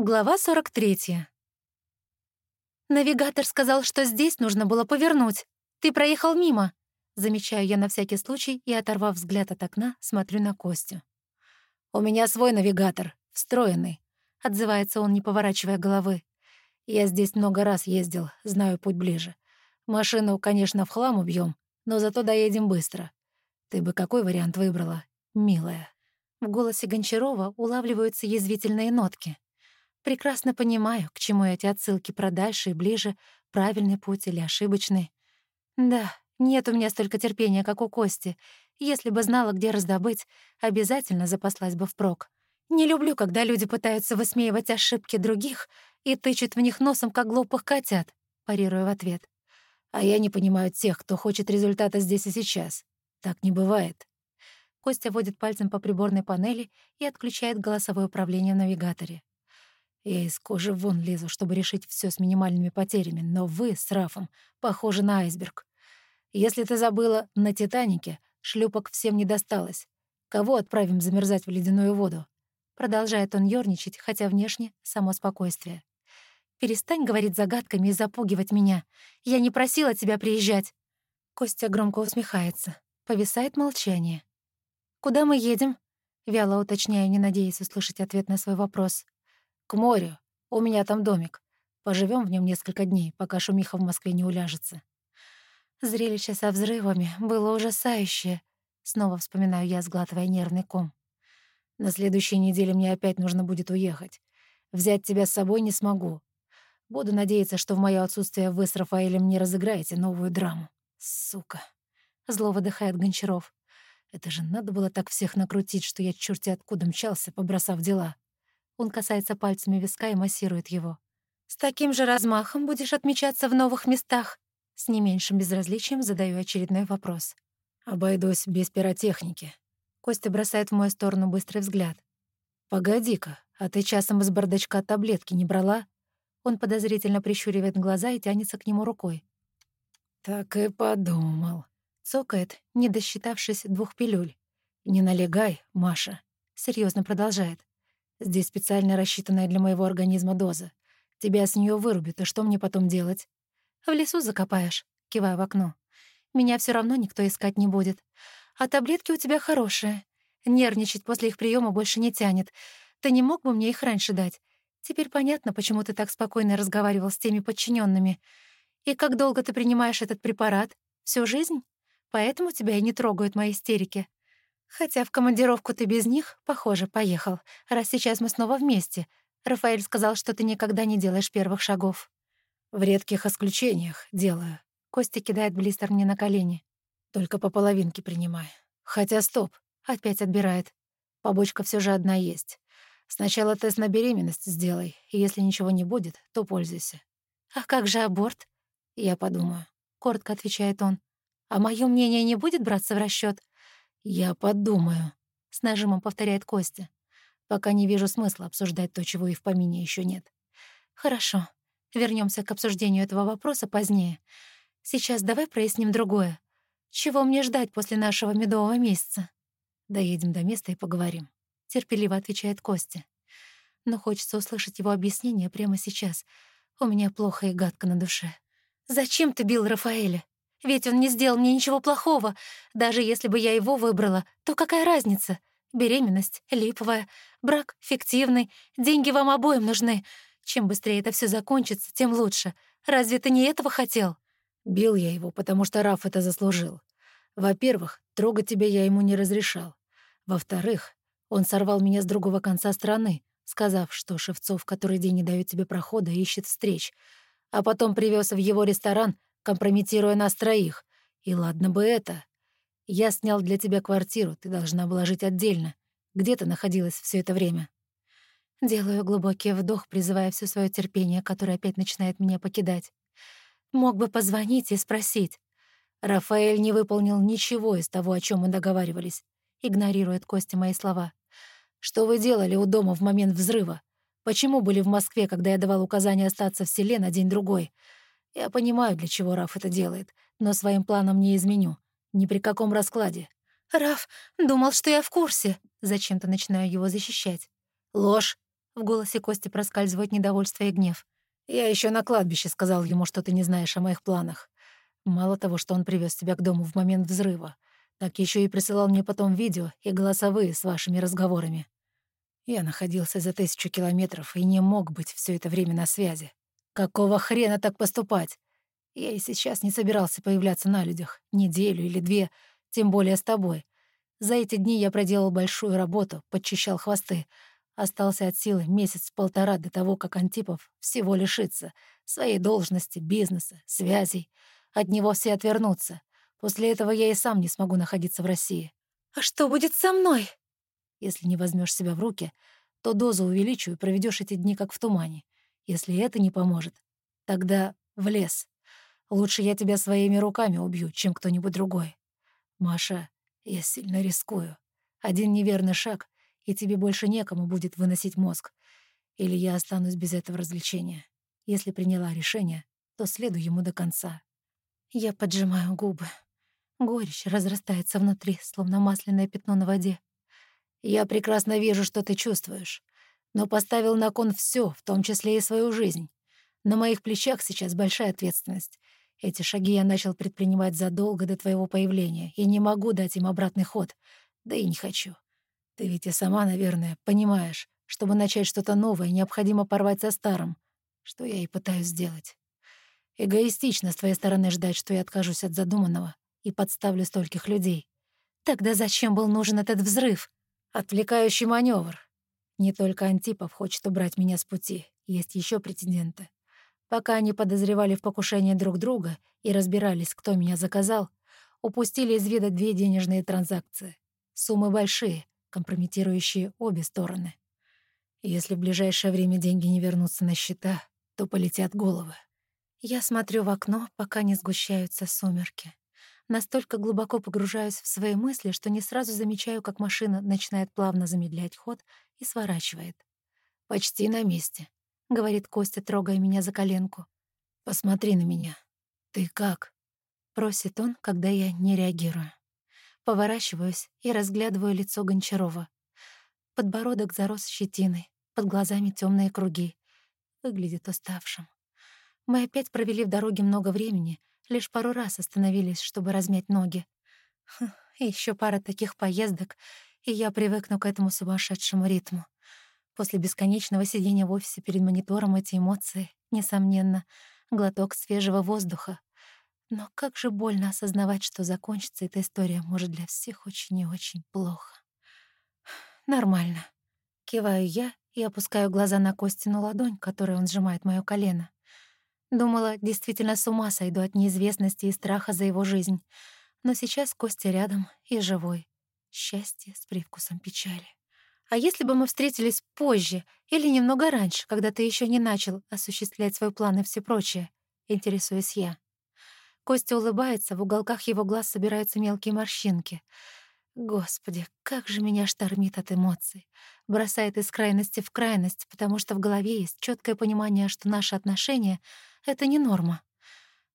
Глава 43. «Навигатор сказал, что здесь нужно было повернуть. Ты проехал мимо». Замечаю я на всякий случай и, оторвав взгляд от окна, смотрю на Костю. «У меня свой навигатор, встроенный», — отзывается он, не поворачивая головы. «Я здесь много раз ездил, знаю путь ближе. Машину, конечно, в хлам убьем, но зато доедем быстро. Ты бы какой вариант выбрала, милая?» В голосе Гончарова улавливаются язвительные нотки. Прекрасно понимаю, к чему эти отсылки про дальше и ближе, правильный путь или ошибочный. Да, нет у меня столько терпения, как у Кости. Если бы знала, где раздобыть, обязательно запаслась бы впрок. Не люблю, когда люди пытаются высмеивать ошибки других и тычут в них носом, как глупых котят, парирую в ответ. А я не понимаю тех, кто хочет результата здесь и сейчас. Так не бывает. Костя водит пальцем по приборной панели и отключает голосовое управление в навигаторе. Я из кожи вон лезу, чтобы решить все с минимальными потерями, но вы с Рафом похожи на айсберг. Если ты забыла, на «Титанике» шлюпок всем не досталось. Кого отправим замерзать в ледяную воду? Продолжает он ёрничать, хотя внешне — само спокойствие. «Перестань говорить загадками и запугивать меня. Я не просила тебя приезжать». Костя громко усмехается. Повисает молчание. «Куда мы едем?» Вяло уточняю, не надеясь услышать ответ на свой вопрос. «К морю. У меня там домик. Поживем в нем несколько дней, пока шумиха в Москве не уляжется». Зрелище со взрывами было ужасающее. Снова вспоминаю я, сглатывая нервный ком. «На следующей неделе мне опять нужно будет уехать. Взять тебя с собой не смогу. Буду надеяться, что в моё отсутствие вы с Рафаэлем не разыграете новую драму. Сука!» Зло выдыхает Гончаров. «Это же надо было так всех накрутить, что я чёрти откуда мчался, побросав дела». Он касается пальцами виска и массирует его. «С таким же размахом будешь отмечаться в новых местах?» С не меньшим безразличием задаю очередной вопрос. «Обойдусь без пиротехники». Костя бросает в мою сторону быстрый взгляд. «Погоди-ка, а ты часом из бардачка таблетки не брала?» Он подозрительно прищуривает глаза и тянется к нему рукой. «Так и подумал», — цокает, не досчитавшись двух пилюль. «Не налегай, Маша», — серьезно продолжает. Здесь специально рассчитанная для моего организма доза. Тебя с нее вырубят, и что мне потом делать? В лесу закопаешь, кивая в окно. Меня все равно никто искать не будет. А таблетки у тебя хорошие. Нервничать после их приема больше не тянет. Ты не мог бы мне их раньше дать? Теперь понятно, почему ты так спокойно разговаривал с теми подчиненными. И как долго ты принимаешь этот препарат? Всю жизнь? Поэтому тебя и не трогают мои истерики. Хотя в командировку ты без них, похоже, поехал, раз сейчас мы снова вместе. Рафаэль сказал, что ты никогда не делаешь первых шагов. В редких исключениях делаю. Костя кидает блистер мне на колени. Только по половинке принимай. Хотя стоп, опять отбирает. Побочка все же одна есть. Сначала тест на беременность сделай, и если ничего не будет, то пользуйся. А как же аборт? Я подумаю. Коротко отвечает он. А мое мнение не будет браться в расчет? «Я подумаю», — с нажимом повторяет Костя. «Пока не вижу смысла обсуждать то, чего и в помине еще нет». «Хорошо. Вернемся к обсуждению этого вопроса позднее. Сейчас давай проясним другое. Чего мне ждать после нашего медового месяца?» «Доедем до места и поговорим», — терпеливо отвечает Костя. Но хочется услышать его объяснение прямо сейчас. У меня плохо и гадко на душе. «Зачем ты бил Рафаэля?» Ведь он не сделал мне ничего плохого. Даже если бы я его выбрала, то какая разница? Беременность липовая, брак фиктивный, деньги вам обоим нужны. Чем быстрее это все закончится, тем лучше. Разве ты не этого хотел? Бил я его, потому что Раф это заслужил. Во-первых, трогать тебя я ему не разрешал. Во-вторых, он сорвал меня с другого конца страны, сказав, что Шевцов который день не дает тебе прохода ищет встреч, а потом привез в его ресторан — компрометируя нас троих. И ладно бы это. Я снял для тебя квартиру, ты должна была жить отдельно. Где ты находилась все это время?» Делаю глубокий вдох, призывая все свое терпение, которое опять начинает меня покидать. Мог бы позвонить и спросить. Рафаэль не выполнил ничего из того, о чем мы договаривались. Игнорирует Костя мои слова. «Что вы делали у дома в момент взрыва? Почему были в Москве, когда я давал указание остаться в селе на день-другой? Я понимаю, для чего Раф это делает, но своим планом не изменю. Ни при каком раскладе. «Раф думал, что я в курсе». Зачем-то начинаю его защищать. «Ложь. В голосе Кости проскальзывает недовольство и гнев. «Я еще на кладбище сказал ему, что ты не знаешь о моих планах. Мало того, что он привез тебя к дому в момент взрыва, так еще и присылал мне потом видео и голосовые с вашими разговорами. Я находился за тысячу километров и не мог быть все это время на связи. Какого хрена так поступать? Я и сейчас не собирался появляться на людях. Неделю или две, тем более с тобой. За эти дни я проделал большую работу, подчищал хвосты. Остался от силы месяц-полтора до того, как Антипов всего лишится. Своей должности, бизнеса, связей. От него все отвернутся. После этого я и сам не смогу находиться в России. «А что будет со мной?» Если не возьмешь себя в руки, то дозу увеличу и проведешь эти дни как в тумане. Если это не поможет, тогда в лес. Лучше я тебя своими руками убью, чем кто-нибудь другой. Маша, я сильно рискую. Один неверный шаг, и тебе больше некому будет выносить мозг. Или я останусь без этого развлечения. Если приняла решение, то следуй ему до конца. Я поджимаю губы. Горечь разрастается внутри, словно масляное пятно на воде. Я прекрасно вижу, что ты чувствуешь, но поставил на кон все, в том числе и свою жизнь. На моих плечах сейчас большая ответственность. Эти шаги я начал предпринимать задолго до твоего появления, и не могу дать им обратный ход. Да и не хочу. Ты ведь и сама, наверное, понимаешь, чтобы начать что-то новое, необходимо порвать со старым, что я и пытаюсь сделать. Эгоистично с твоей стороны ждать, что я откажусь от задуманного и подставлю стольких людей. Тогда зачем был нужен этот взрыв? Отвлекающий маневр. Не только Антипов хочет убрать меня с пути, есть еще претенденты. Пока они подозревали в покушении друг друга и разбирались, кто меня заказал, упустили из вида две денежные транзакции. Суммы большие, компрометирующие обе стороны. Если в ближайшее время деньги не вернутся на счета, то полетят головы. Я смотрю в окно, пока не сгущаются сумерки. Настолько глубоко погружаюсь в свои мысли, что не сразу замечаю, как машина начинает плавно замедлять ход и сворачивает. «Почти на месте», — говорит Костя, трогая меня за коленку. «Посмотри на меня. Ты как?» — просит он, когда я не реагирую. Поворачиваюсь и разглядываю лицо Гончарова. Подбородок зарос щетиной, под глазами темные круги. Выглядит уставшим. Мы опять провели в дороге много времени, Лишь пару раз остановились, чтобы размять ноги. Еще пара таких поездок, и я привыкну к этому сумасшедшему ритму. После бесконечного сидения в офисе перед монитором эти эмоции, несомненно, глоток свежего воздуха. Но как же больно осознавать, что закончится эта история может для всех очень и очень плохо. Нормально. Киваю я и опускаю глаза на Костину ладонь, которой он сжимает моё колено. Думала, действительно с ума сойду от неизвестности и страха за его жизнь. Но сейчас Костя рядом и живой. Счастье с привкусом печали. А если бы мы встретились позже или немного раньше, когда ты еще не начал осуществлять свой план и все прочее? Интересуюсь я. Костя улыбается, в уголках его глаз собираются мелкие морщинки. Господи, как же меня штормит от эмоций. Бросает из крайности в крайность, потому что в голове есть четкое понимание, что наши отношения — это не норма.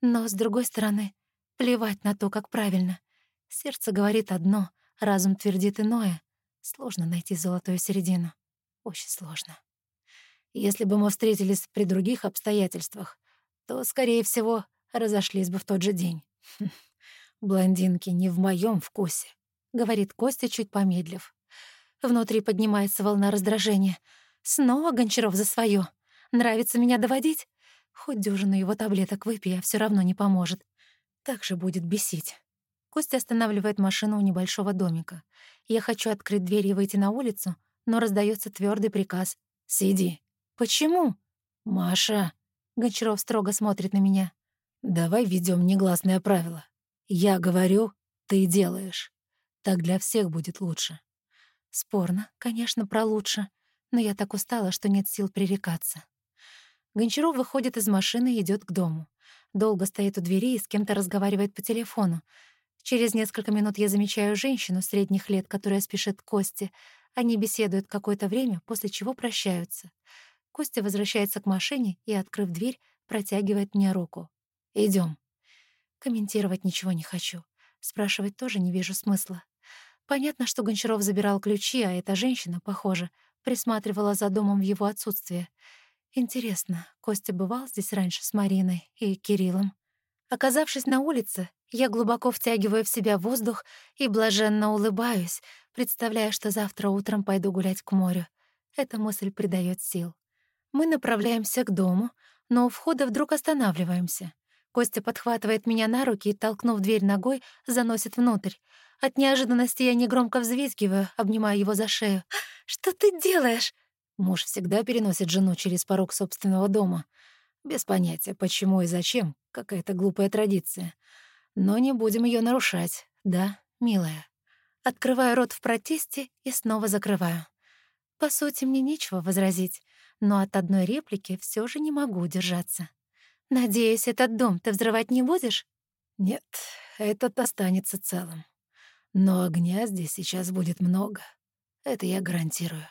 Но, с другой стороны, плевать на то, как правильно. Сердце говорит одно, разум твердит иное. Сложно найти золотую середину. Очень сложно. Если бы мы встретились при других обстоятельствах, то, скорее всего, разошлись бы в тот же день. Блондинки не в моем вкусе, — говорит Костя, чуть помедлив. Внутри поднимается волна раздражения. Снова Гончаров за свое. Нравится меня доводить? Хоть дюжину его таблеток выпей, а все равно не поможет. Так же будет бесить. Костя останавливает машину у небольшого домика. Я хочу открыть дверь и выйти на улицу, но раздается твердый приказ. «Сиди». «Почему?» «Маша». Гончаров строго смотрит на меня. «Давай введем негласное правило. Я говорю, ты делаешь. Так для всех будет лучше». Спорно, конечно, про лучше, но я так устала, что нет сил пререкаться. Гончаров выходит из машины и идет к дому. Долго стоит у двери и с кем-то разговаривает по телефону. Через несколько минут я замечаю женщину средних лет, которая спешит к Косте. Они беседуют какое-то время, после чего прощаются. Костя возвращается к машине и, открыв дверь, протягивает мне руку. Идем. Комментировать ничего не хочу. Спрашивать тоже не вижу смысла. Понятно, что Гончаров забирал ключи, а эта женщина, похоже, присматривала за домом в его отсутствие. Интересно, Костя бывал здесь раньше с Мариной и Кириллом? Оказавшись на улице, я глубоко втягиваю в себя воздух и блаженно улыбаюсь, представляя, что завтра утром пойду гулять к морю. Эта мысль придает сил. Мы направляемся к дому, но у входа вдруг останавливаемся. Костя подхватывает меня на руки и, толкнув дверь ногой, заносит внутрь. От неожиданности я негромко взвизгиваю, обнимая его за шею. «Что ты делаешь?» Муж всегда переносит жену через порог собственного дома. Без понятия, почему и зачем, какая-то глупая традиция. Но не будем ее нарушать, да, милая? Открываю рот в протесте и снова закрываю. По сути, мне нечего возразить, но от одной реплики все же не могу удержаться. «Надеюсь, этот дом ты взрывать не будешь?» «Нет, этот останется целым. Но огня здесь сейчас будет много. Это я гарантирую».